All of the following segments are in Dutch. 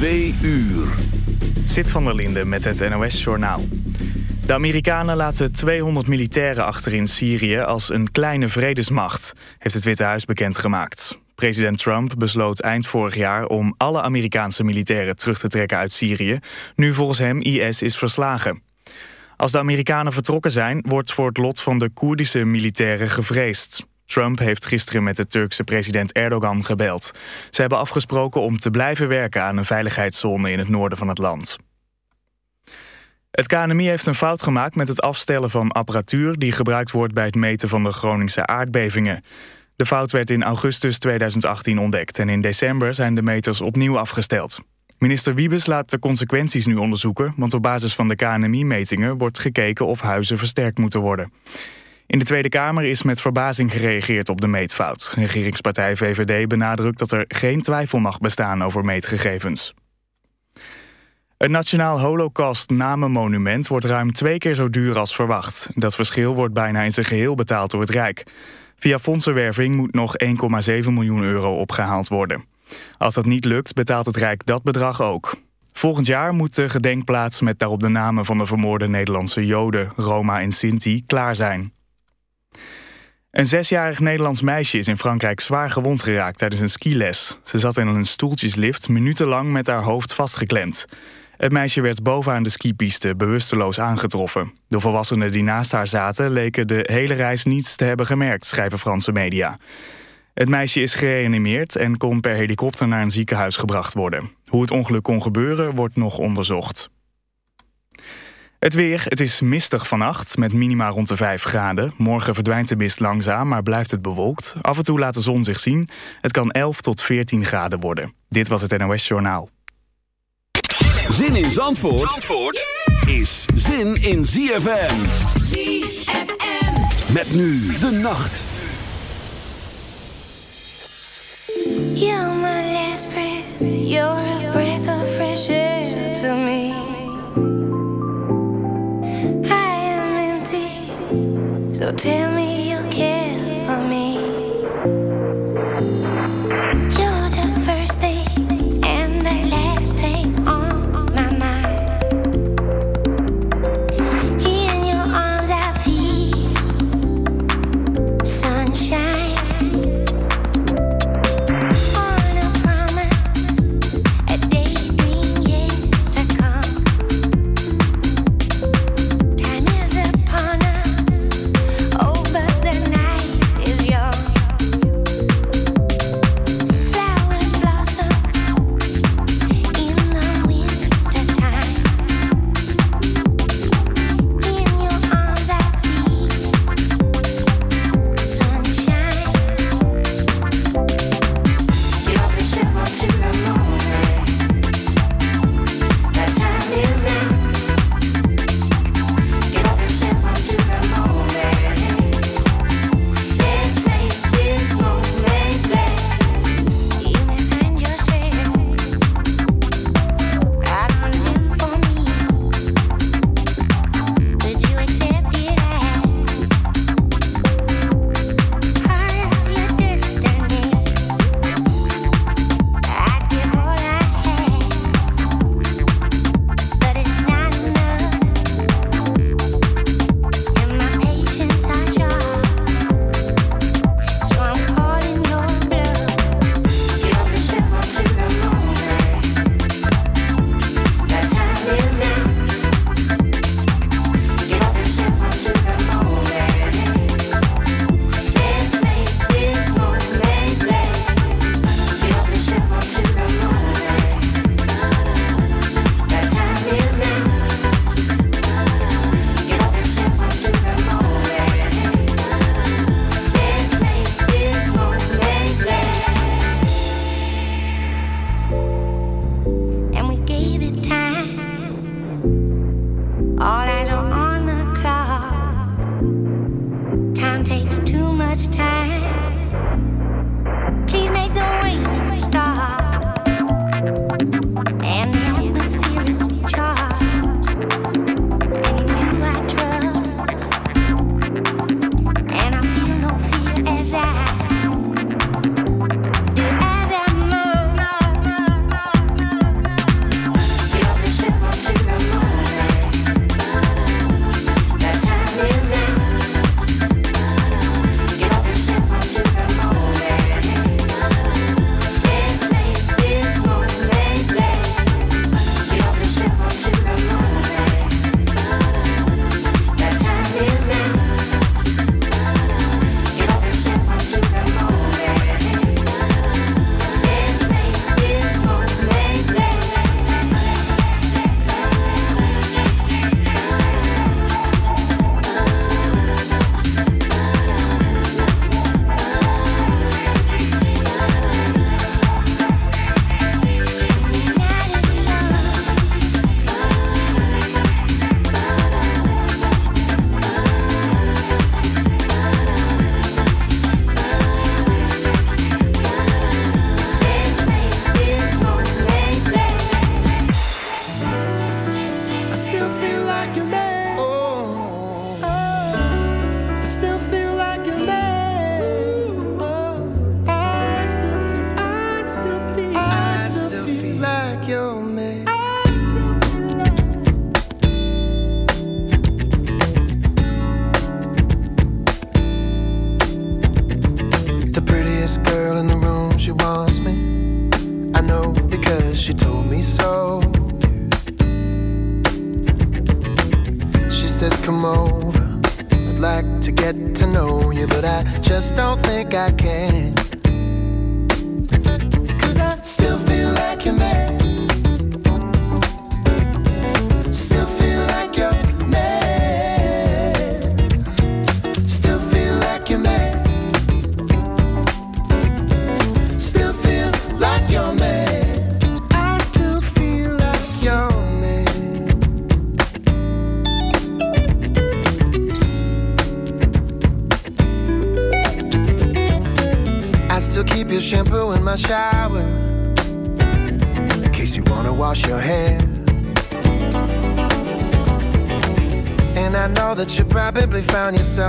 Twee uur. Zit van der Linde met het NOS-journaal. De Amerikanen laten 200 militairen achter in Syrië als een kleine vredesmacht, heeft het Witte Huis bekendgemaakt. President Trump besloot eind vorig jaar om alle Amerikaanse militairen terug te trekken uit Syrië, nu volgens hem IS is verslagen. Als de Amerikanen vertrokken zijn, wordt voor het lot van de Koerdische militairen gevreesd. Trump heeft gisteren met de Turkse president Erdogan gebeld. Ze hebben afgesproken om te blijven werken aan een veiligheidszone in het noorden van het land. Het KNMI heeft een fout gemaakt met het afstellen van apparatuur... die gebruikt wordt bij het meten van de Groningse aardbevingen. De fout werd in augustus 2018 ontdekt... en in december zijn de meters opnieuw afgesteld. Minister Wiebes laat de consequenties nu onderzoeken... want op basis van de KNMI-metingen wordt gekeken of huizen versterkt moeten worden. In de Tweede Kamer is met verbazing gereageerd op de meetfout. Regeringspartij VVD benadrukt dat er geen twijfel mag bestaan over meetgegevens. Het Nationaal Holocaust-namenmonument wordt ruim twee keer zo duur als verwacht. Dat verschil wordt bijna in zijn geheel betaald door het Rijk. Via fondsenwerving moet nog 1,7 miljoen euro opgehaald worden. Als dat niet lukt, betaalt het Rijk dat bedrag ook. Volgend jaar moet de gedenkplaats met daarop de namen van de vermoorde Nederlandse Joden, Roma en Sinti klaar zijn. Een zesjarig Nederlands meisje is in Frankrijk zwaar gewond geraakt tijdens een skiles. Ze zat in een stoeltjeslift minutenlang met haar hoofd vastgeklemd. Het meisje werd bovenaan de skipiste bewusteloos aangetroffen. De volwassenen die naast haar zaten leken de hele reis niets te hebben gemerkt, schrijven Franse media. Het meisje is gereanimeerd en kon per helikopter naar een ziekenhuis gebracht worden. Hoe het ongeluk kon gebeuren wordt nog onderzocht. Het weer, het is mistig vannacht met minima rond de 5 graden. Morgen verdwijnt de mist langzaam, maar blijft het bewolkt. Af en toe laat de zon zich zien. Het kan 11 tot 14 graden worden. Dit was het NOS Journaal. Zin in Zandvoort, Zandvoort is zin in ZFM. ZFM. Met nu de nacht. You're my last breath. You're a breath of fresh air so tell me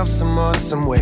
myself some more, some way.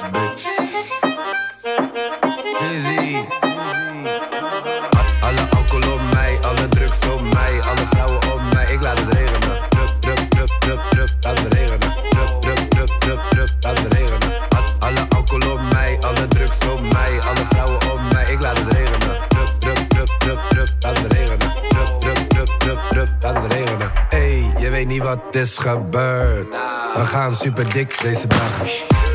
is gebeurd. We gaan super dik deze dagen.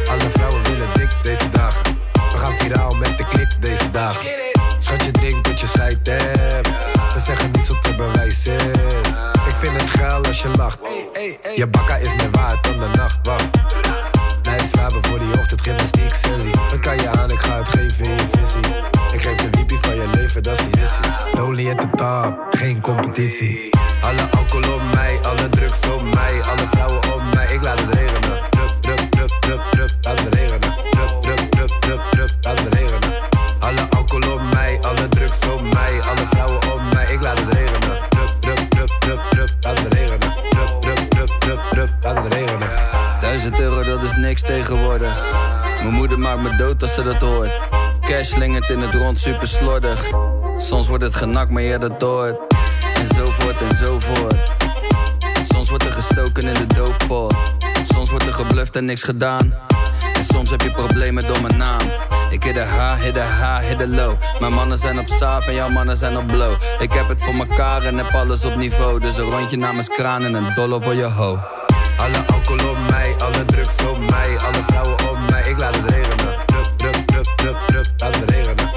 Alle vrouwen willen dik deze dagen. We gaan viraal met de klik deze dagen. Schat je drinkt dat je scheid hebt. We zeggen niet tot er bewijs is. Ik vind het geil als je lacht. Je bakka is meer waard dan de nacht. Wacht. Slapen voor die ochtend, gymnastiek, sensie. Dan kan je aan, ik ga het geven in je visie. Ik geef de wiepie van je leven, dat is die missie. Lowly at the top, geen competitie. Alle alcohol op mij, alle drugs op mij, alle vrouwen op mij. Ik laat het regenen. Drup, drup, drup, drup, drup, laat het regenen. Drup, drup, drup, drup, drup, laat het regenen. Alle alcohol op mij, alle drugs op mij, alle vrouwen op mij. Ik laat het regenen. Drup, drup, drup, drup, drup, laat het regenen. Drup, drup, drup, drup, drup, laat het regenen. Duizend euro, dat is niks tegenwoordig. Mijn moeder maakt me dood als ze dat hoort. Cash slingert in het rond, super slordig. Soms wordt het genakt, maar je dat hoort. En zo voort en zo voort. Soms wordt er gestoken in de doofpot. Soms wordt er gebluft en niks gedaan. En soms heb je problemen door mijn naam. Ik hit de H, hit de H, hit de low. Mijn mannen zijn op saaf en jouw mannen zijn op blow. Ik heb het voor mekaar en heb alles op niveau. Dus een rondje namens kraan en een dollar voor je ho. Alle alcohol op mij, alle drugs op mij, alle vrouwen op mij. Ik laat het regenen. Drup, drup, drup, drup, drup, laat het regenen.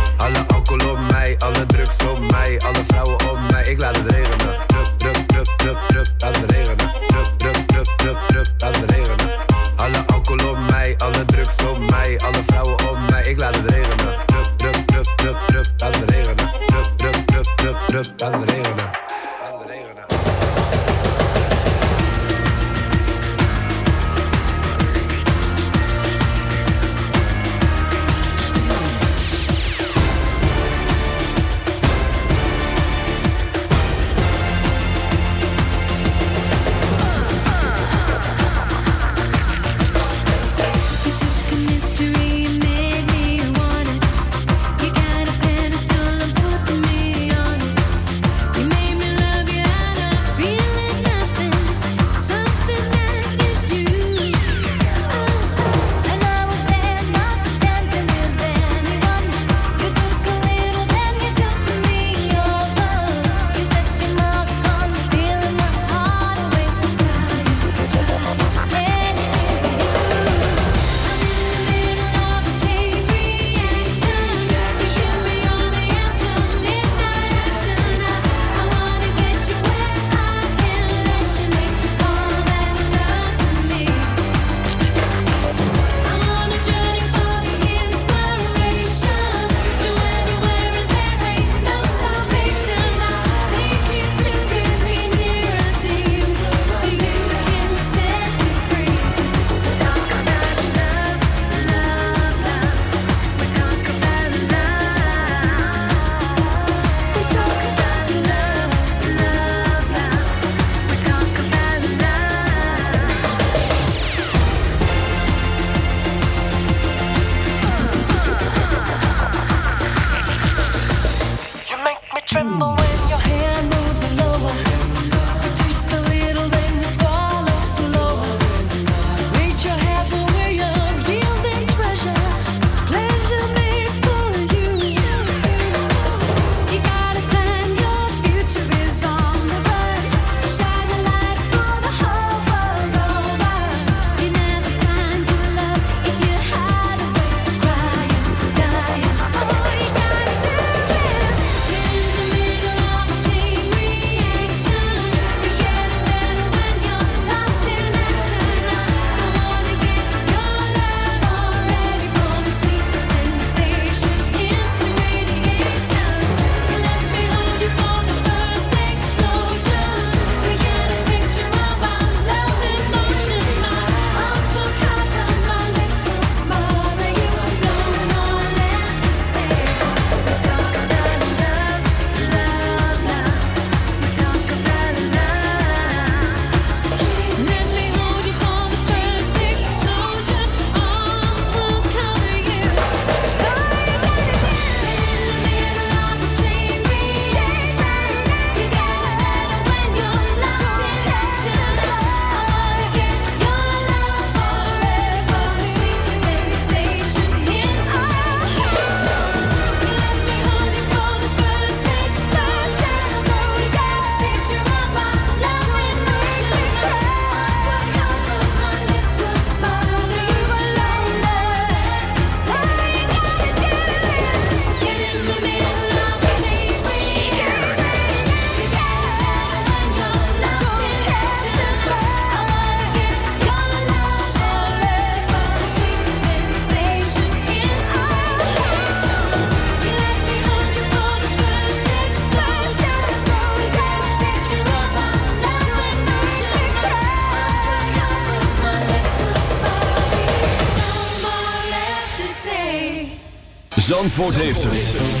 Alle alcohol op mij, alle drugs op mij, alle vrouwen op mij. Ik laat het regenen. Antwoord heeft het.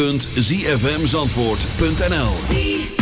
www.zfmzandvoort.nl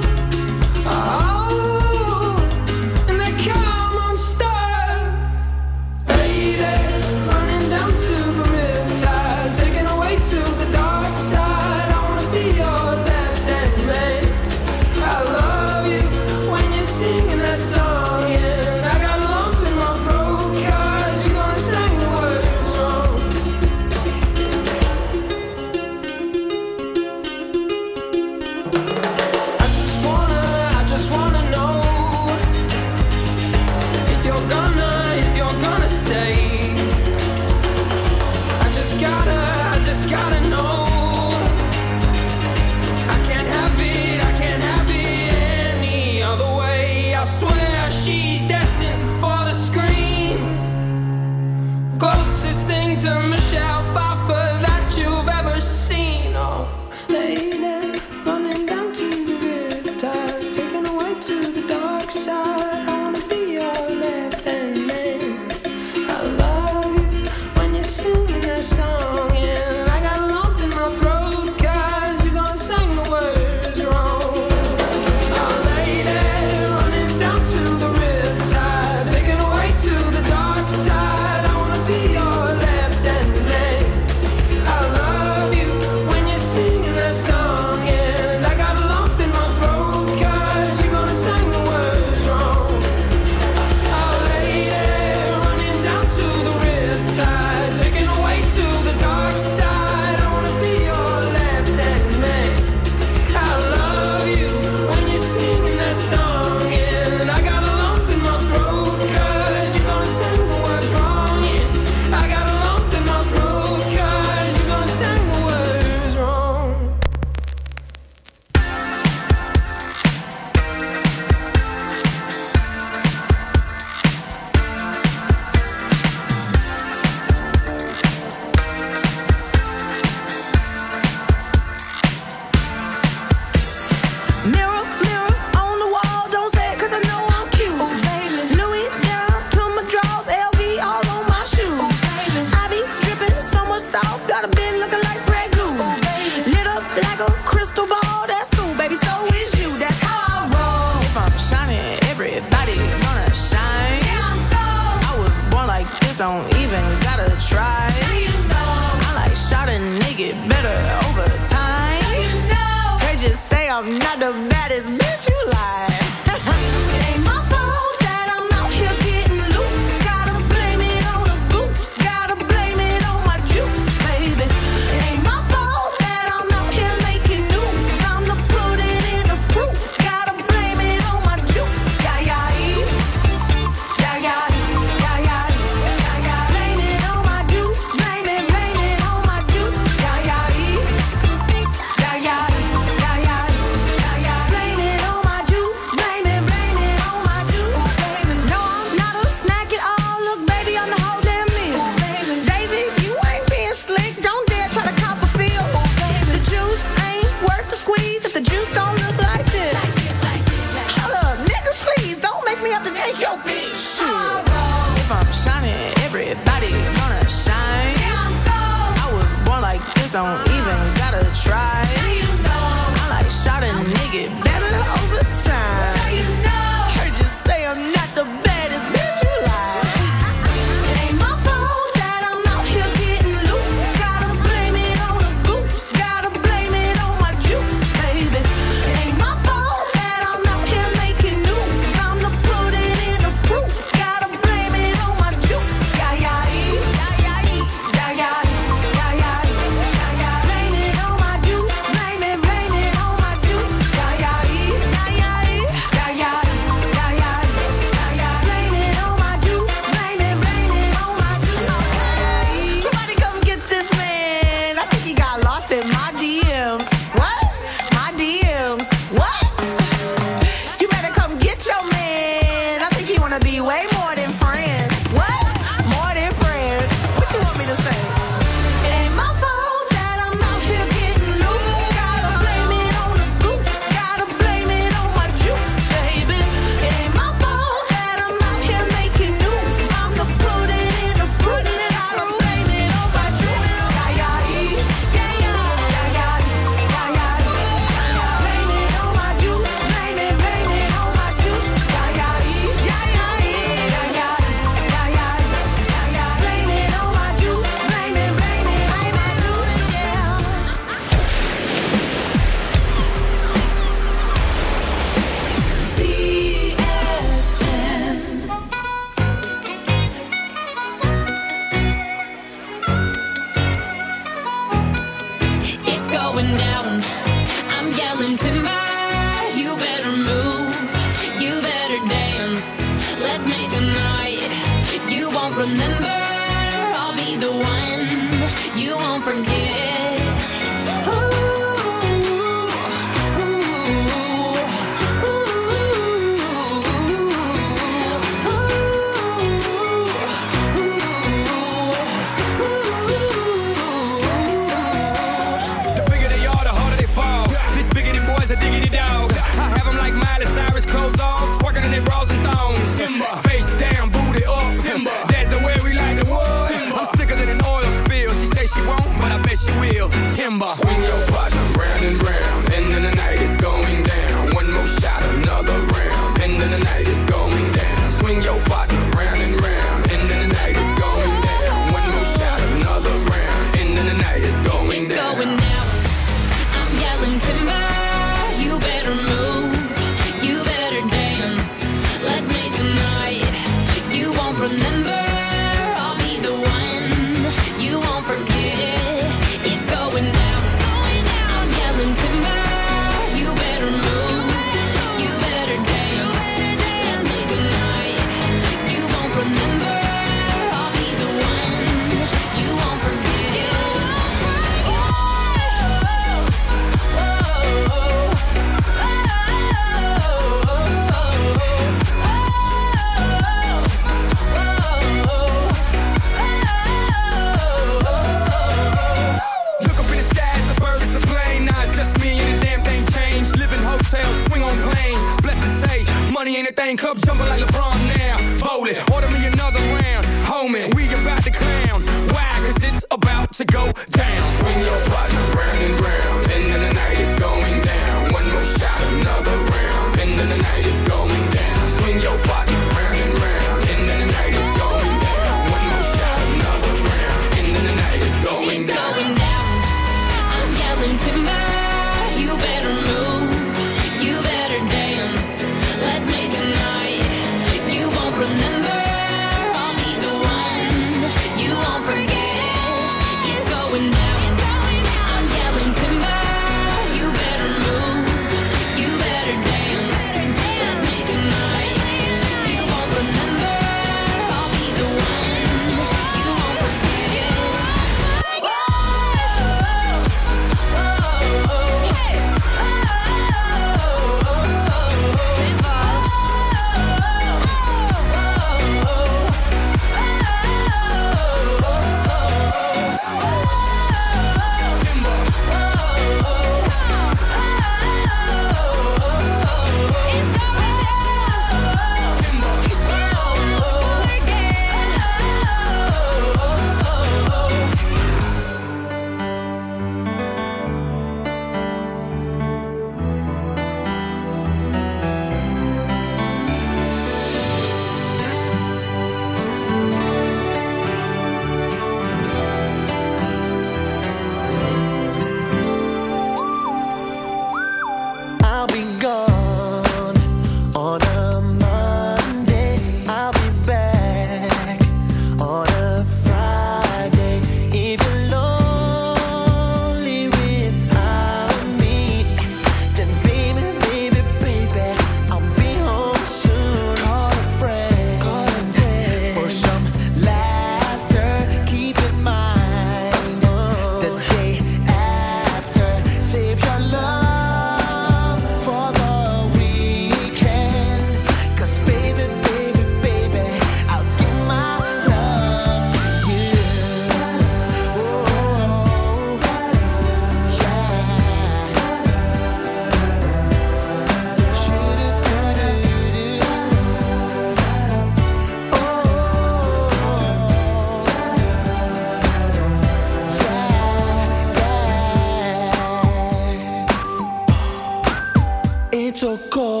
已足够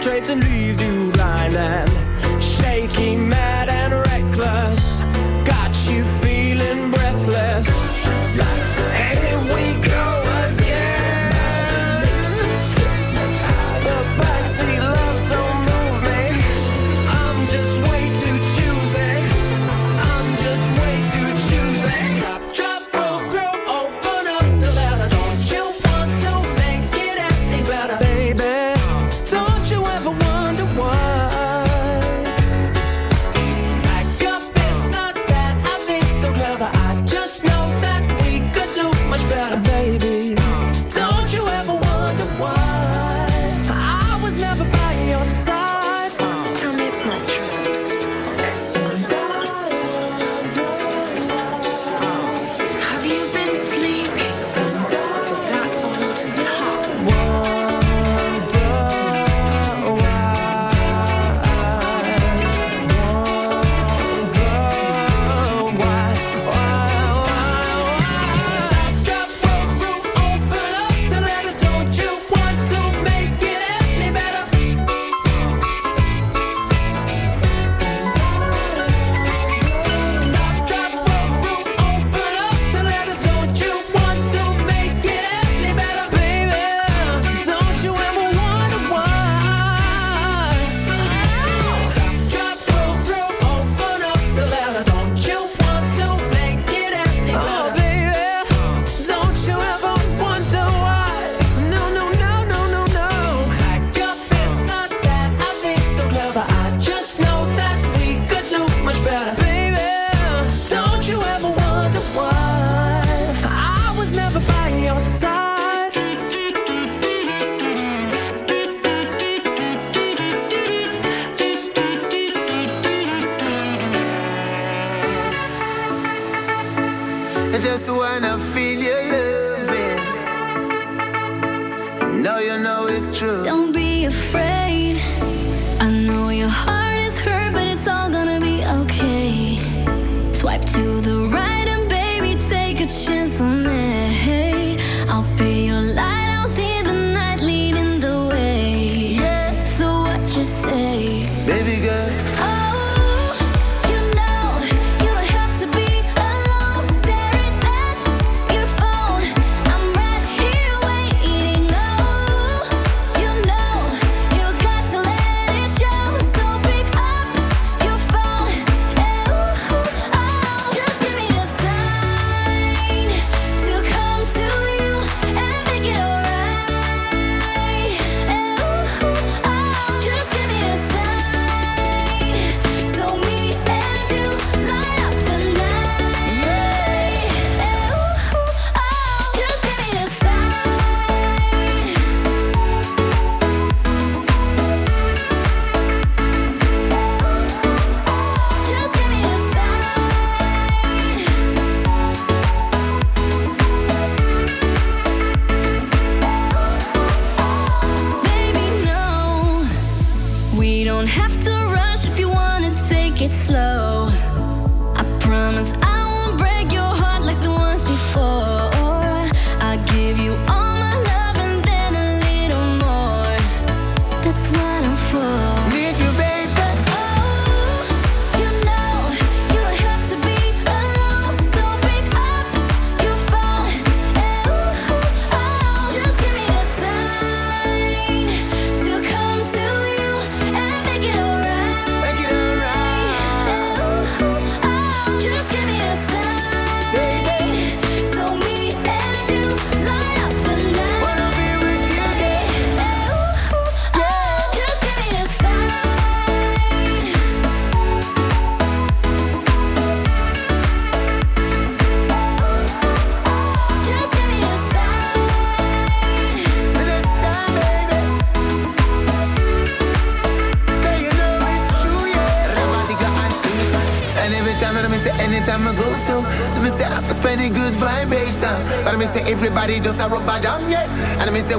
penetrates and leaves you blind and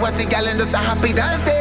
What's the gal just a happy dancing. Eh?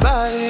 body.